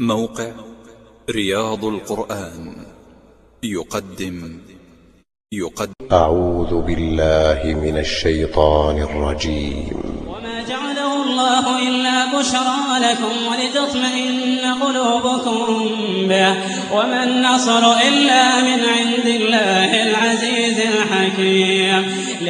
موقع رياض القرآن. يقدم. يقدم. أعوذ بالله من الشيطان الرجيم. وما جعله الله إلا بشرى لكم ولتطمئن قلوبكم به. وما النصر إلا من عند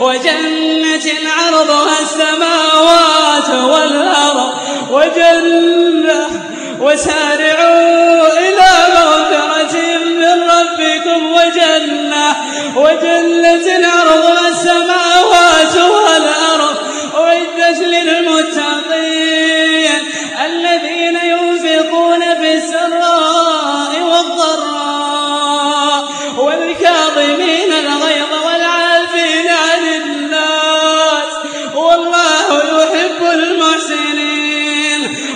وجنة عرضها السماوات والأرض وجنة وسارعوا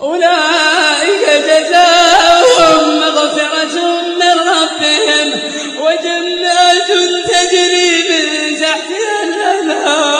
أولئك جزاؤهم مغفرة من ربهم وجنات تجري من تحتها الأنهار.